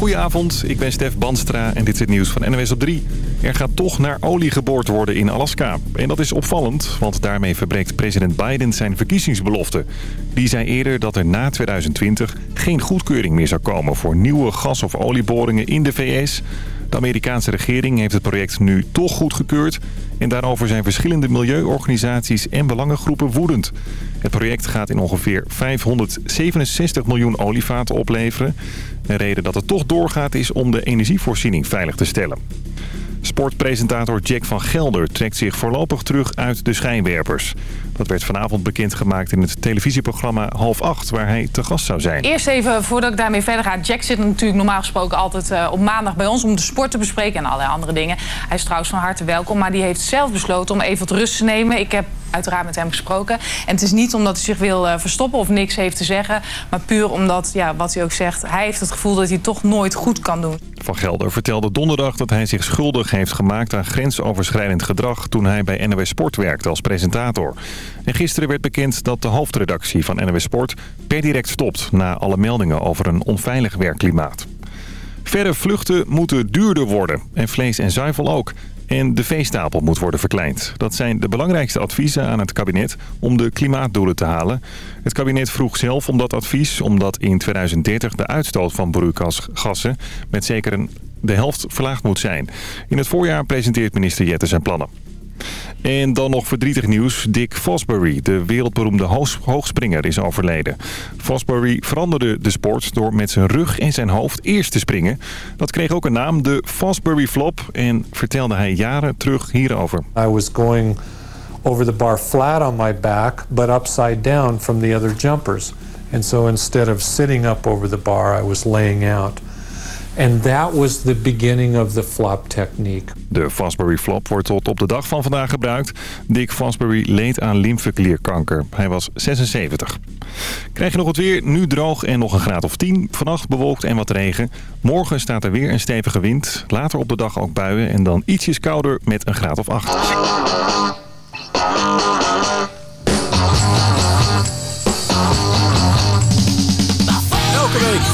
Goedenavond, ik ben Stef Banstra en dit is het nieuws van NWS op 3. Er gaat toch naar olie geboord worden in Alaska. En dat is opvallend, want daarmee verbreekt president Biden zijn verkiezingsbelofte. Die zei eerder dat er na 2020 geen goedkeuring meer zou komen... voor nieuwe gas- of olieboringen in de VS... De Amerikaanse regering heeft het project nu toch goedgekeurd. En daarover zijn verschillende milieuorganisaties en belangengroepen woedend. Het project gaat in ongeveer 567 miljoen olievaten opleveren. De reden dat het toch doorgaat is om de energievoorziening veilig te stellen. Sportpresentator Jack van Gelder trekt zich voorlopig terug uit de schijnwerpers. Dat werd vanavond bekendgemaakt in het televisieprogramma Half Acht, waar hij te gast zou zijn. Eerst even, voordat ik daarmee verder ga. Jack zit natuurlijk normaal gesproken altijd uh, op maandag bij ons om de sport te bespreken en allerlei andere dingen. Hij is trouwens van harte welkom, maar die heeft zelf besloten om even wat rust te nemen. Ik heb uiteraard met hem gesproken. En het is niet omdat hij zich wil uh, verstoppen of niks heeft te zeggen, maar puur omdat, ja, wat hij ook zegt, hij heeft het gevoel dat hij toch nooit goed kan doen. Van Gelder vertelde donderdag dat hij zich schuldig heeft gemaakt aan grensoverschrijdend gedrag toen hij bij NOS Sport werkte als presentator. En gisteren werd bekend dat de hoofdredactie van NOS Sport per direct stopt... na alle meldingen over een onveilig werkklimaat. Verre vluchten moeten duurder worden. En vlees en zuivel ook. En de veestapel moet worden verkleind. Dat zijn de belangrijkste adviezen aan het kabinet om de klimaatdoelen te halen. Het kabinet vroeg zelf om dat advies... omdat in 2030 de uitstoot van broeikasgassen met zeker een, de helft verlaagd moet zijn. In het voorjaar presenteert minister Jette zijn plannen. En dan nog verdrietig nieuws. Dick Fosbury, de wereldberoemde hoogspringer, is overleden. Fosbury veranderde de sport door met zijn rug en zijn hoofd eerst te springen. Dat kreeg ook een naam, de Fosbury Flop. En vertelde hij jaren terug hierover. I was going over the bar flat on my back, but upside down from the other jumpers. And so instead of sitting up over the bar, I was laying out. And that was the beginning of the flop technique. De Fosbury flop wordt tot op de dag van vandaag gebruikt. Dick Fosbury leed aan lymfeklierkanker. Hij was 76. Krijg je nog het weer? Nu droog en nog een graad of 10. Vannacht bewolkt en wat regen. Morgen staat er weer een stevige wind. Later op de dag ook buien en dan ietsjes kouder met een graad of 8.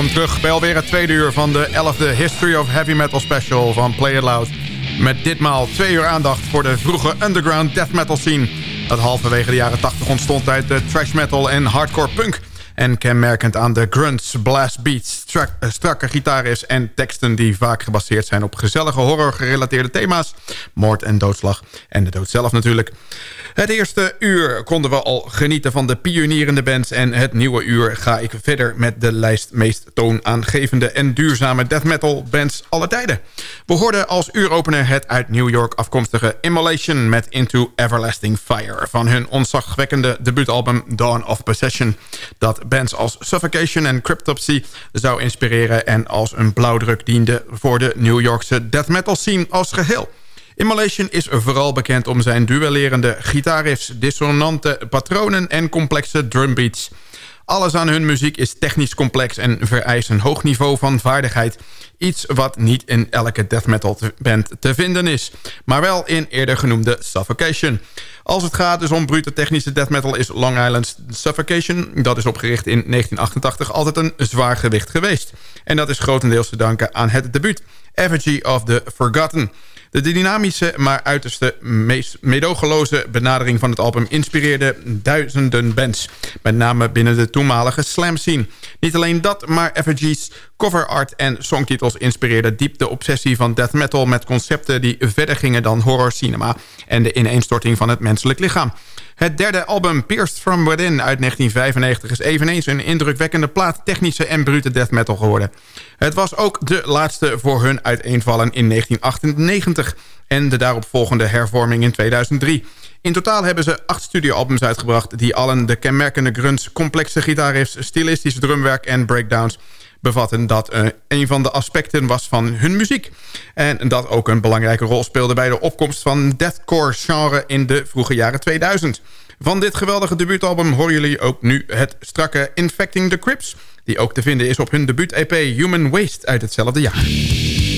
Welkom terug bij alweer het tweede uur van de 11e History of Heavy Metal Special van Play It Loud. Met ditmaal twee uur aandacht voor de vroege underground death metal scene. Dat halverwege de jaren 80 ontstond uit de thrash metal en hardcore punk. En kenmerkend aan de grunts, blast beats, uh, strakke gitaris en teksten die vaak gebaseerd zijn op gezellige horror-gerelateerde thema's. Moord en doodslag. En de dood zelf natuurlijk. Het eerste uur konden we al genieten van de pionierende bands... en het nieuwe uur ga ik verder met de lijst meest toonaangevende... en duurzame death metal bands aller tijden. We hoorden als uuropener het uit New York afkomstige Immolation... met Into Everlasting Fire van hun onzagwekkende debuutalbum Dawn of Possession... dat bands als Suffocation en Cryptopsy zou inspireren... en als een blauwdruk diende voor de New Yorkse death metal scene als geheel. Immolation is vooral bekend om zijn duellerende gitaarriffs... dissonante patronen en complexe drumbeats. Alles aan hun muziek is technisch complex en vereist een hoog niveau van vaardigheid. Iets wat niet in elke death metal band te vinden is. Maar wel in eerder genoemde Suffocation. Als het gaat dus om brute technische death metal is Long Island Suffocation... dat is opgericht in 1988 altijd een zwaar gewicht geweest. En dat is grotendeels te danken aan het debuut... Effigy of the Forgotten... De dynamische, maar uiterste meest medogeloze benadering van het album... inspireerde duizenden bands, met name binnen de toenmalige slam scene. Niet alleen dat, maar Effigy's cover art en songtitels inspireerden diep de obsessie van death metal... met concepten die verder gingen dan horror cinema... en de ineenstorting van het menselijk lichaam. Het derde album Pierced From Within uit 1995 is eveneens een indrukwekkende plaat technische en brute death metal geworden. Het was ook de laatste voor hun uiteenvallen in 1998 en de daaropvolgende hervorming in 2003. In totaal hebben ze acht studioalbums uitgebracht... die allen de kenmerkende grunts, complexe gitaarriffs... stilistisch drumwerk en breakdowns bevatten dat uh, een van de aspecten was van hun muziek. En dat ook een belangrijke rol speelde bij de opkomst van deathcore genre in de vroege jaren 2000. Van dit geweldige debuutalbum horen jullie ook nu het strakke Infecting the Crips... die ook te vinden is op hun debuut-EP Human Waste uit hetzelfde jaar.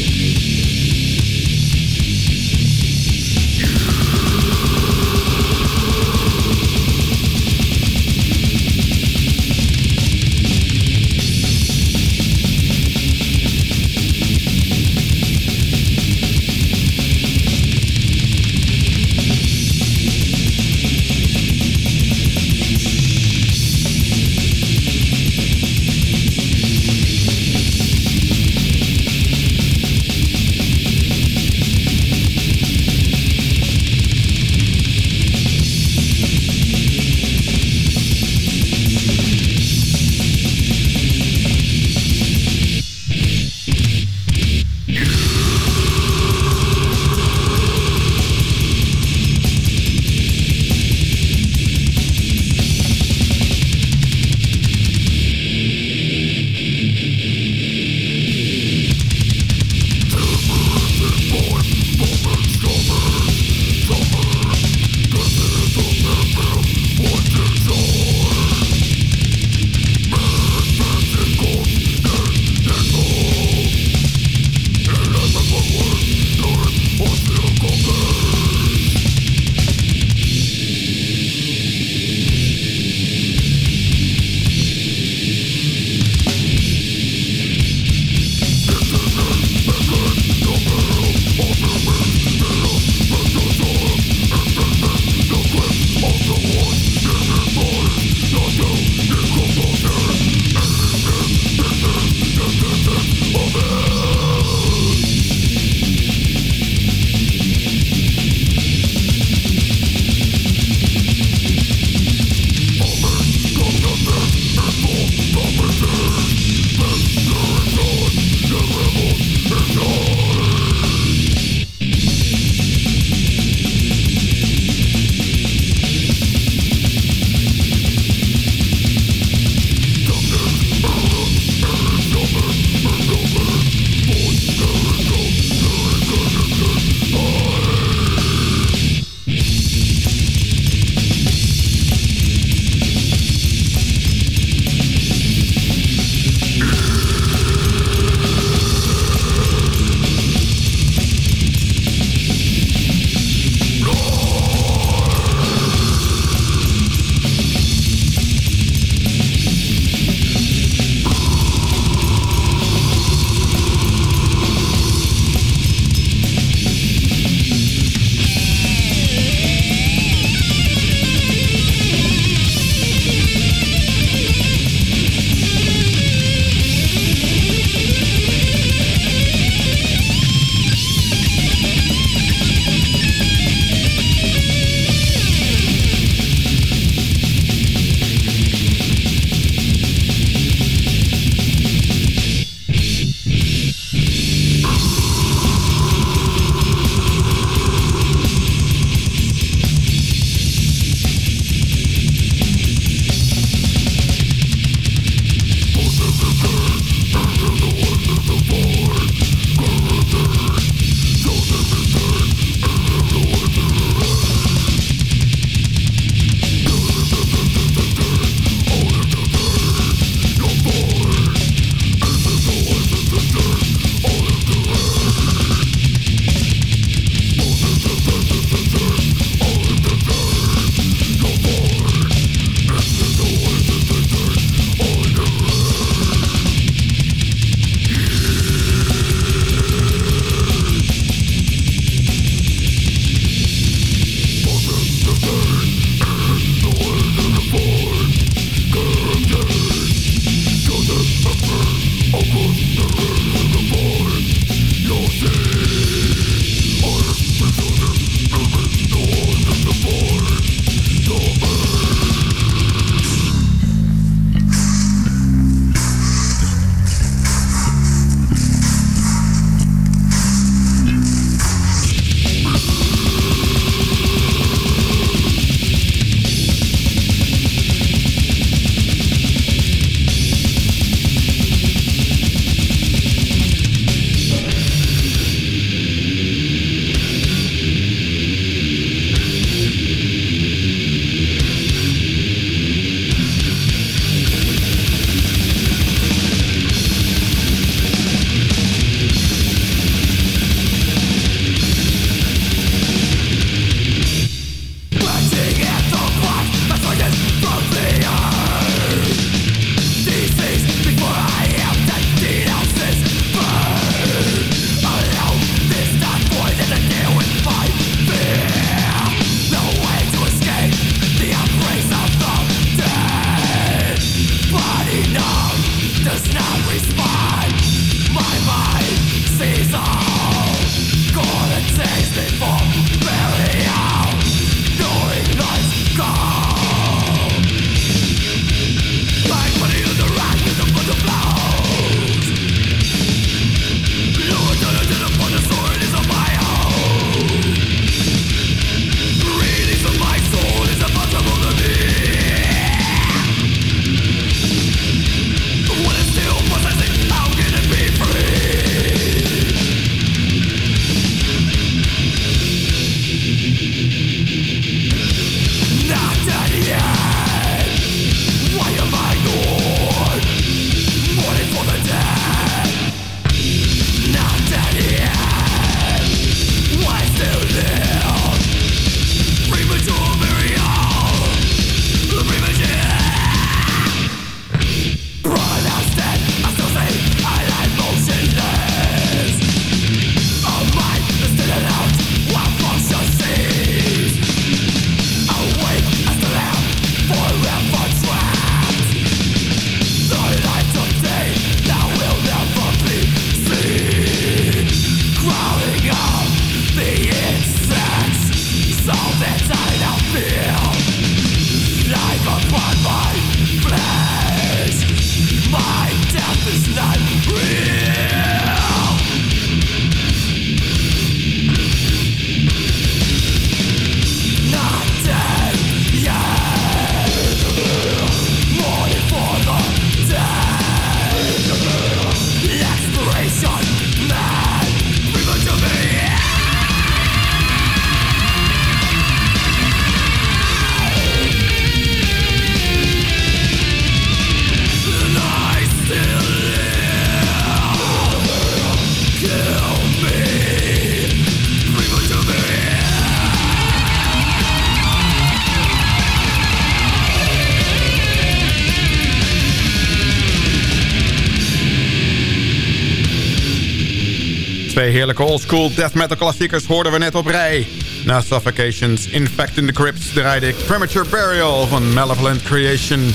Heerlijke oldschool death metal klassiekers hoorden we net op rij. Na Suffocations, Infect in the Crypts draaide ik Premature Burial van Malevolent Creation.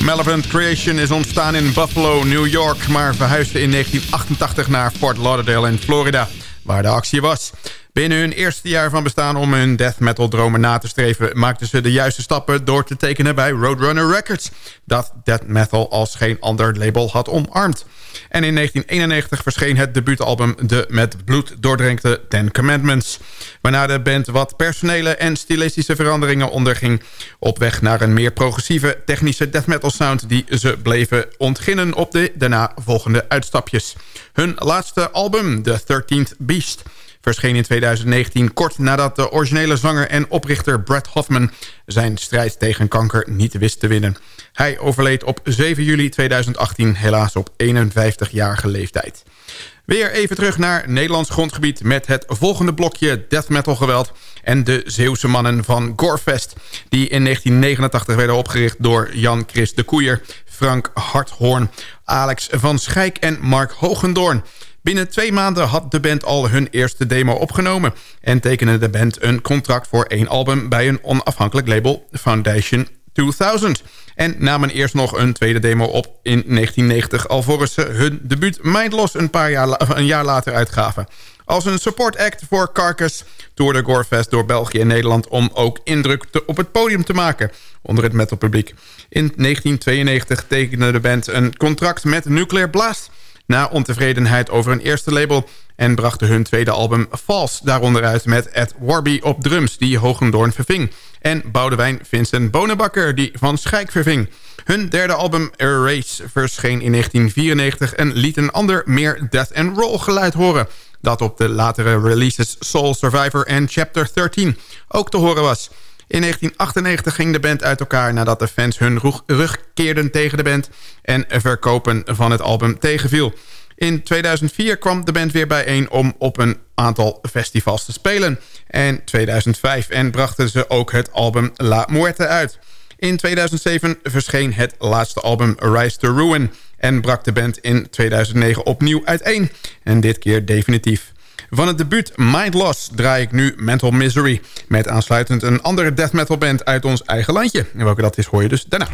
Malevolent Creation is ontstaan in Buffalo, New York... maar verhuisde in 1988 naar Fort Lauderdale in Florida, waar de actie was. Binnen hun eerste jaar van bestaan om hun death metal dromen na te streven... maakten ze de juiste stappen door te tekenen bij Roadrunner Records... dat death metal als geen ander label had omarmd. En in 1991 verscheen het debuutalbum de met bloed doordrenkte Ten Commandments. Waarna de band wat personele en stilistische veranderingen onderging... op weg naar een meer progressieve technische death metal sound... die ze bleven ontginnen op de daarna volgende uitstapjes. Hun laatste album, The 13th Beast verscheen in 2019 kort nadat de originele zanger en oprichter Brett Hoffman zijn strijd tegen kanker niet wist te winnen. Hij overleed op 7 juli 2018, helaas op 51-jarige leeftijd. Weer even terug naar Nederlands grondgebied met het volgende blokje death metal geweld en de Zeeuwse mannen van Gorefest, die in 1989 werden opgericht door Jan Chris de Koeier, Frank Harthoorn, Alex van Schijk en Mark Hogendoorn. Binnen twee maanden had de band al hun eerste demo opgenomen... en tekende de band een contract voor één album... bij een onafhankelijk label Foundation 2000. En namen eerst nog een tweede demo op in 1990... alvorens ze hun debuut Mindloss een, paar jaar, een jaar later uitgaven. Als een support act voor Carcass toerde Gorefest door België en Nederland... om ook indruk op het podium te maken onder het metalpubliek. In 1992 tekende de band een contract met Nuclear Blast na ontevredenheid over een eerste label... en brachten hun tweede album False daaronder uit met Ed Warby op drums... die Hogendoorn verving. En Boudewijn Vincent Bonenbakker die Van Schijk verving. Hun derde album Erase verscheen in 1994... en liet een ander meer death and roll geluid horen... dat op de latere releases Soul Survivor en Chapter 13 ook te horen was... In 1998 ging de band uit elkaar nadat de fans hun rug keerden tegen de band... en verkopen van het album tegenviel. In 2004 kwam de band weer bijeen om op een aantal festivals te spelen. En 2005 en brachten ze ook het album La Muerte uit. In 2007 verscheen het laatste album Rise to Ruin... en brak de band in 2009 opnieuw uiteen. En dit keer definitief. Van het debuut Mind Loss draai ik nu Mental Misery... met aansluitend een andere death metal band uit ons eigen landje. En welke dat is hoor je dus daarna.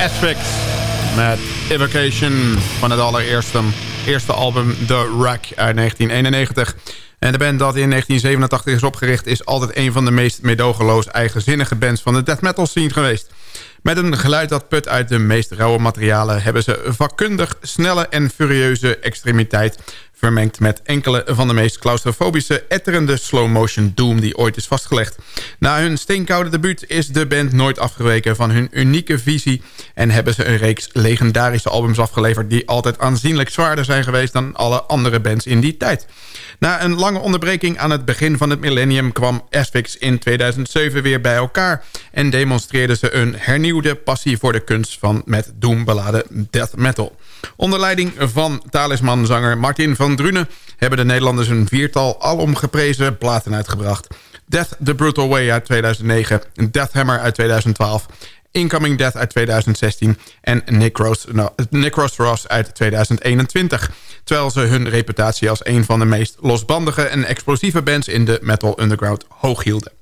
Aspect met Evocation van het allereerste eerste album The Rack uit 1991. En de band dat in 1987 is opgericht... is altijd een van de meest medogeloos eigenzinnige bands van de death metal scene geweest. Met een geluid dat put uit de meest rauwe materialen... hebben ze vakkundig, snelle en furieuze extremiteit vermengd met enkele van de meest claustrofobische, etterende slow-motion doom die ooit is vastgelegd. Na hun steenkoude debuut is de band nooit afgeweken van hun unieke visie en hebben ze een reeks legendarische albums afgeleverd die altijd aanzienlijk zwaarder zijn geweest dan alle andere bands in die tijd. Na een lange onderbreking aan het begin van het millennium kwam Asphyx in 2007 weer bij elkaar en demonstreerden ze een hernieuwde passie voor de kunst van met doom beladen death metal. Onder leiding van talismanzanger Martin van Drunen... hebben de Nederlanders een viertal alomgeprezen platen uitgebracht. Death the Brutal Way uit 2009, Death Hammer uit 2012... Incoming Death uit 2016 en Necros, no, Necros uit 2021. Terwijl ze hun reputatie als een van de meest losbandige en explosieve bands in de metal underground hoog hielden.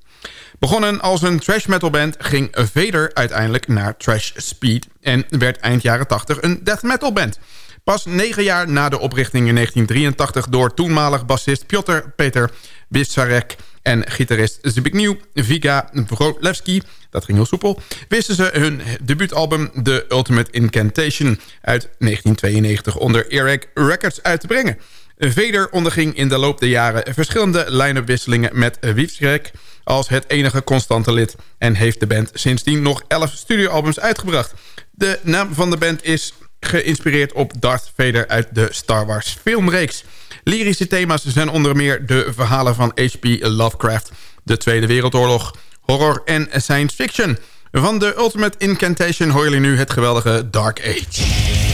Begonnen als een trash metal band ging Vader uiteindelijk naar trash speed... en werd eind jaren 80 een death metal band. Pas negen jaar na de oprichting in 1983 door toenmalig bassist Piotr Peter Wissarek en gitarist Zbigniew Viga Vrolewski, dat ging heel soepel, wisten ze hun debuutalbum The Ultimate Incantation uit 1992 onder Eric Records uit te brengen. Vader onderging in de loop der jaren verschillende line-up wisselingen met Wiefsrek als het enige constante lid... en heeft de band sindsdien nog 11 studioalbums uitgebracht. De naam van de band is geïnspireerd op Darth Vader uit de Star Wars filmreeks. Lyrische thema's zijn onder meer de verhalen van H.P. Lovecraft... de Tweede Wereldoorlog, horror en science fiction. Van de Ultimate Incantation hoor jullie nu het geweldige Dark Age.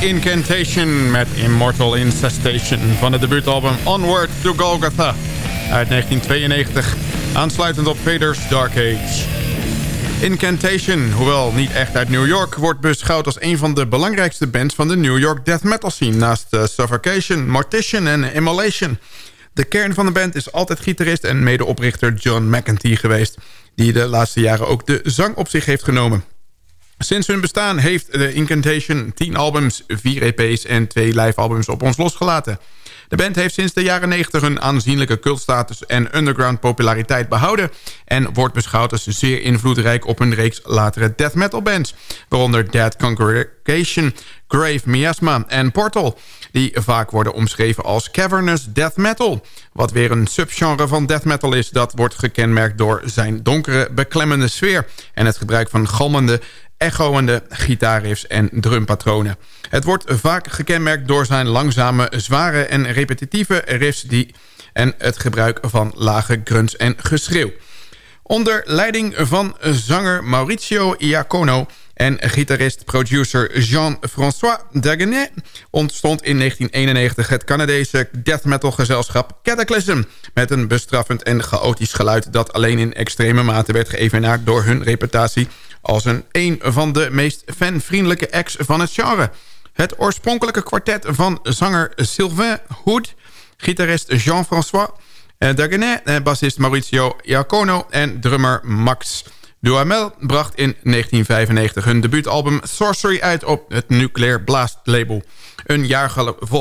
Incantation met Immortal Incestation van het debuutalbum Onward to Golgotha uit 1992, aansluitend op Vader's Dark Age. Incantation, hoewel niet echt uit New York, wordt beschouwd als een van de belangrijkste bands van de New York death metal scene, naast uh, Suffocation, Mortician en Immolation. De kern van de band is altijd gitarist en medeoprichter John McEntee geweest, die de laatste jaren ook de zang op zich heeft genomen. Sinds hun bestaan heeft de Incantation 10 albums, 4 EP's en 2 live albums op ons losgelaten. De band heeft sinds de jaren 90 een aanzienlijke cultstatus en underground populariteit behouden... en wordt beschouwd als zeer invloedrijk op een reeks latere death metal bands... waaronder Dead Congregation, Grave Miasma en Portal... die vaak worden omschreven als cavernous death metal... wat weer een subgenre van death metal is... dat wordt gekenmerkt door zijn donkere, beklemmende sfeer... en het gebruik van galmende echoende gitaarriffs en drumpatronen. Het wordt vaak gekenmerkt door zijn langzame, zware en repetitieve riffs... Die, en het gebruik van lage grunts en geschreeuw. Onder leiding van zanger Mauricio Iacono en gitarist-producer Jean-François Dagenet... ontstond in 1991 het Canadese death metal gezelschap Cataclysm... met een bestraffend en chaotisch geluid... dat alleen in extreme mate werd geëvenaard door hun reputatie... als een, een van de meest fanvriendelijke acts van het genre. Het oorspronkelijke kwartet van zanger Sylvain Hood... gitarist Jean-François Dagenet, bassist Mauricio Iacono en drummer Max... Duhamel bracht in 1995 hun debuutalbum Sorcery uit op het Nuclear Blast label. Een jaar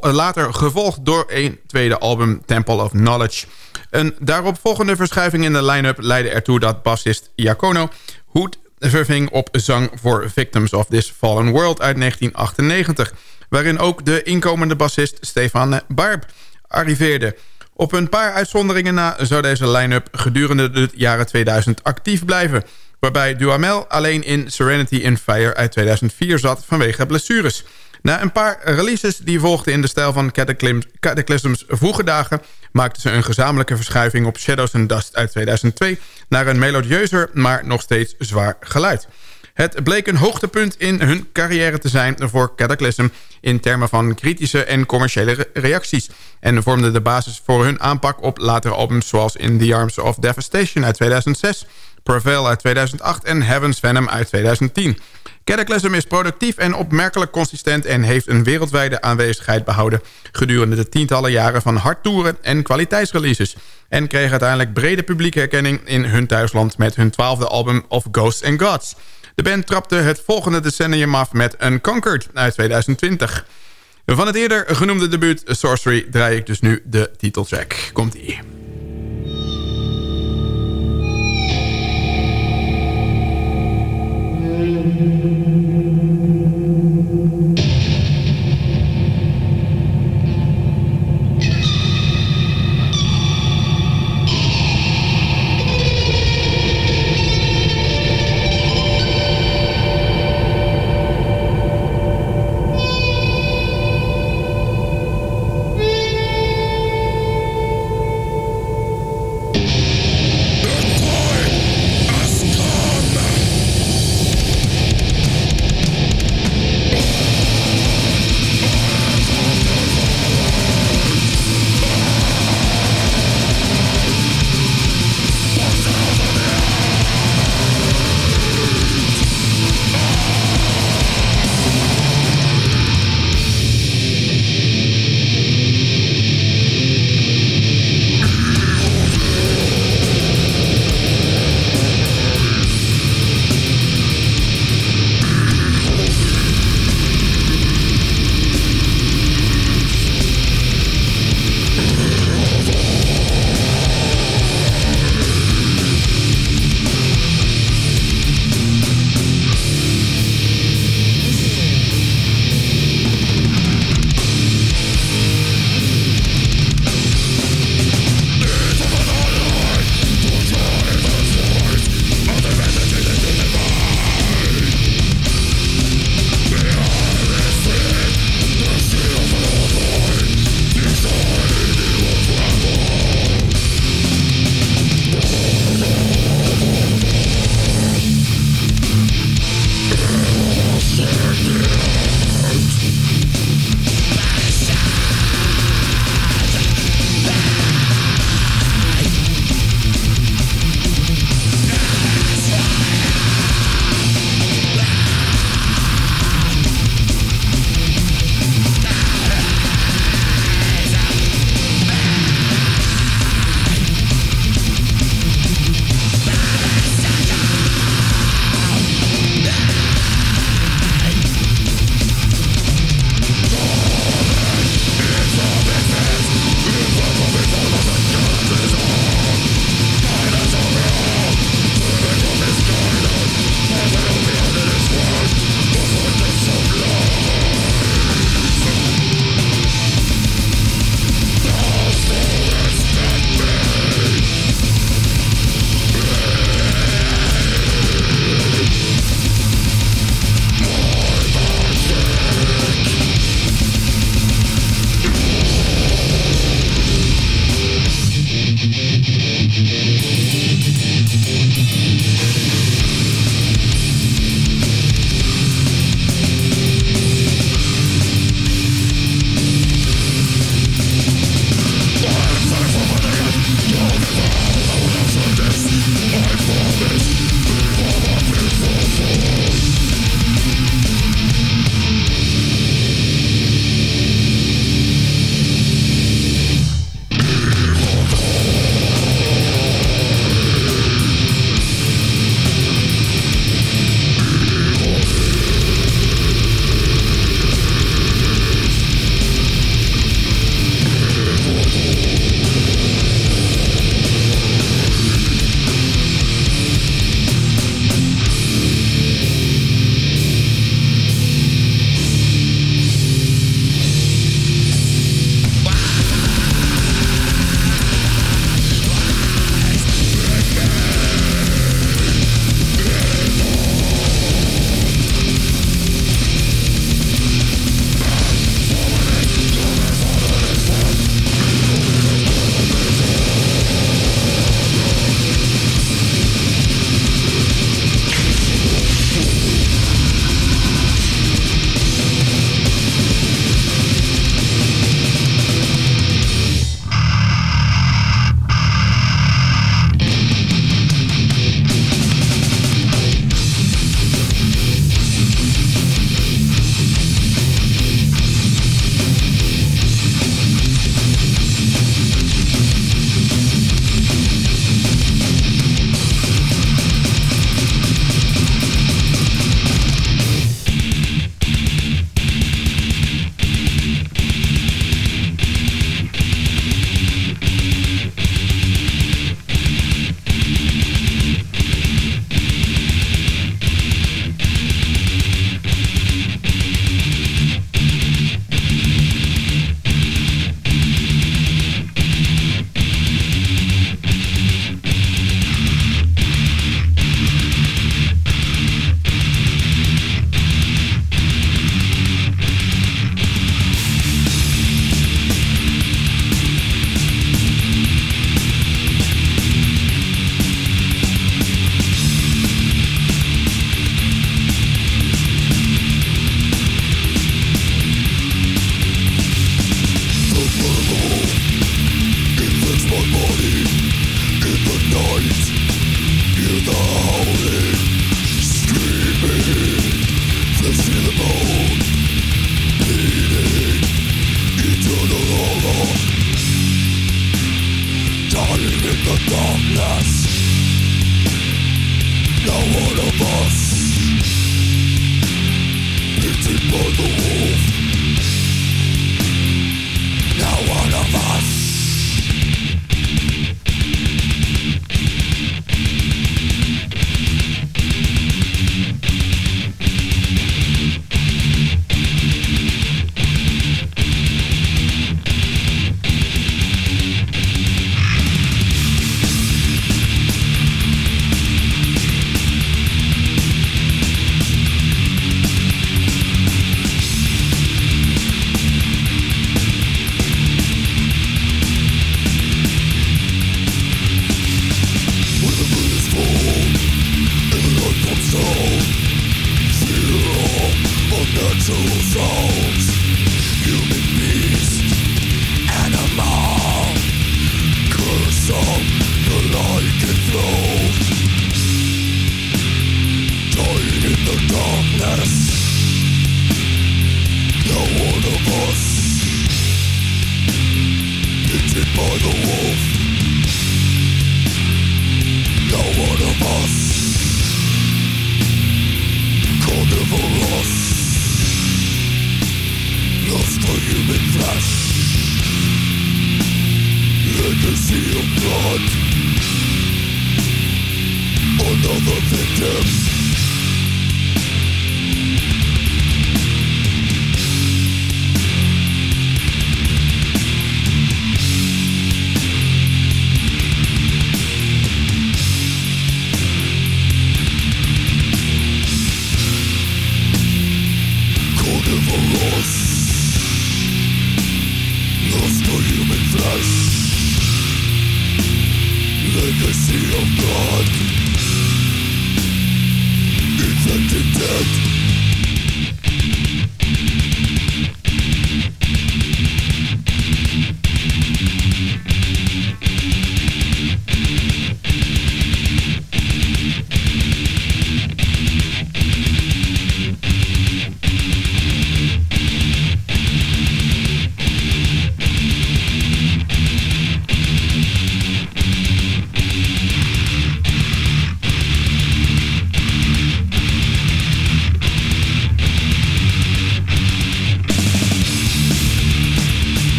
later gevolgd door een tweede album Temple of Knowledge. Een daaropvolgende verschuiving in de line-up leidde ertoe dat bassist Iacono Hoed verving op zang voor Victims of This Fallen World uit 1998... waarin ook de inkomende bassist Stefan Barb arriveerde... Op een paar uitzonderingen na zou deze line-up gedurende de jaren 2000 actief blijven. Waarbij Duhamel alleen in Serenity in Fire uit 2004 zat vanwege blessures. Na een paar releases die volgden in de stijl van Cataclysm's vroege dagen... maakten ze een gezamenlijke verschuiving op Shadows and Dust uit 2002... naar een melodieuzer, maar nog steeds zwaar geluid. Het bleek een hoogtepunt in hun carrière te zijn voor Cataclysm... in termen van kritische en commerciële reacties... en vormde de basis voor hun aanpak op latere albums... zoals In the Arms of Devastation uit 2006... Prevail uit 2008 en Heaven's Venom uit 2010. Cataclysm is productief en opmerkelijk consistent... en heeft een wereldwijde aanwezigheid behouden... gedurende de tientallen jaren van hardtoeren en kwaliteitsreleases... en kreeg uiteindelijk brede publieke erkenning in hun thuisland... met hun twaalfde album Of Ghosts and Gods... De band trapte het volgende decennium af met Unconquered uit 2020. Van het eerder genoemde debuut Sorcery draai ik dus nu de titeltrack. Komt-ie.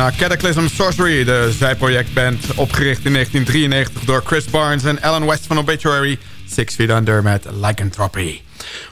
Naar Cataclysm Sorcery, de zijprojectband opgericht in 1993 door Chris Barnes en Alan West van Obituary, Six Feet Under met Lycanthropy.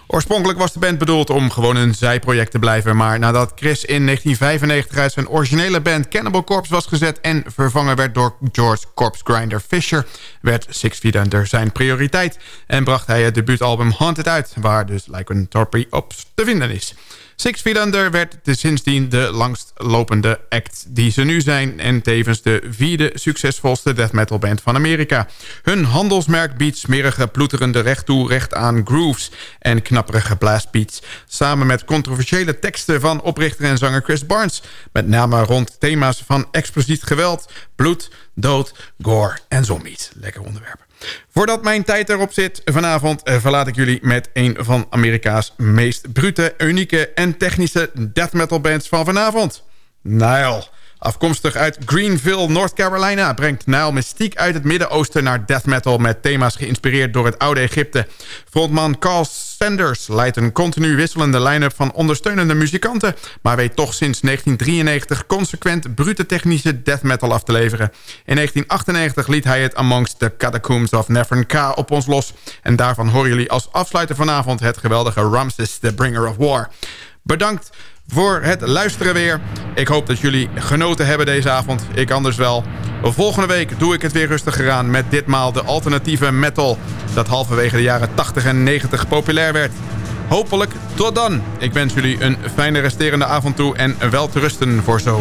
Oorspronkelijk was de band bedoeld om gewoon een zijproject te blijven... maar nadat Chris in 1995 uit zijn originele band Cannibal Corpse was gezet... en vervangen werd door George Corpse Grinder Fisher... werd Six Feet Under zijn prioriteit... en bracht hij het debuutalbum Haunted uit... waar dus Lycanthropy op te vinden is. Six Feet Under werd sindsdien de langstlopende act die ze nu zijn... en tevens de vierde succesvolste death metal band van Amerika. Hun handelsmerk biedt smerige, ploeterende recht toe aan grooves... en knapperige blastbeats. Samen met controversiële teksten van oprichter en zanger Chris Barnes. Met name rond thema's van explosief geweld, bloed, dood, gore en zombies. Lekker onderwerp. Voordat mijn tijd erop zit, vanavond eh, verlaat ik jullie met een van Amerika's meest brute, unieke en technische death metal bands van vanavond. Nile. Afkomstig uit Greenville, North Carolina... brengt Nile mystiek uit het Midden-Oosten naar death metal... met thema's geïnspireerd door het oude Egypte. Frontman Carl Sanders leidt een continu wisselende line-up van ondersteunende muzikanten... maar weet toch sinds 1993 consequent brute technische death metal af te leveren. In 1998 liet hij het Amongst the Catacombs of K op ons los... en daarvan horen jullie als afsluiter vanavond het geweldige Ramses, the Bringer of War. Bedankt voor het luisteren weer. Ik hoop dat jullie genoten hebben deze avond. Ik anders wel. Volgende week doe ik het weer rustiger aan... met ditmaal de alternatieve metal... dat halverwege de jaren 80 en 90 populair werd. Hopelijk tot dan. Ik wens jullie een fijne resterende avond toe en wel te rusten voor zo.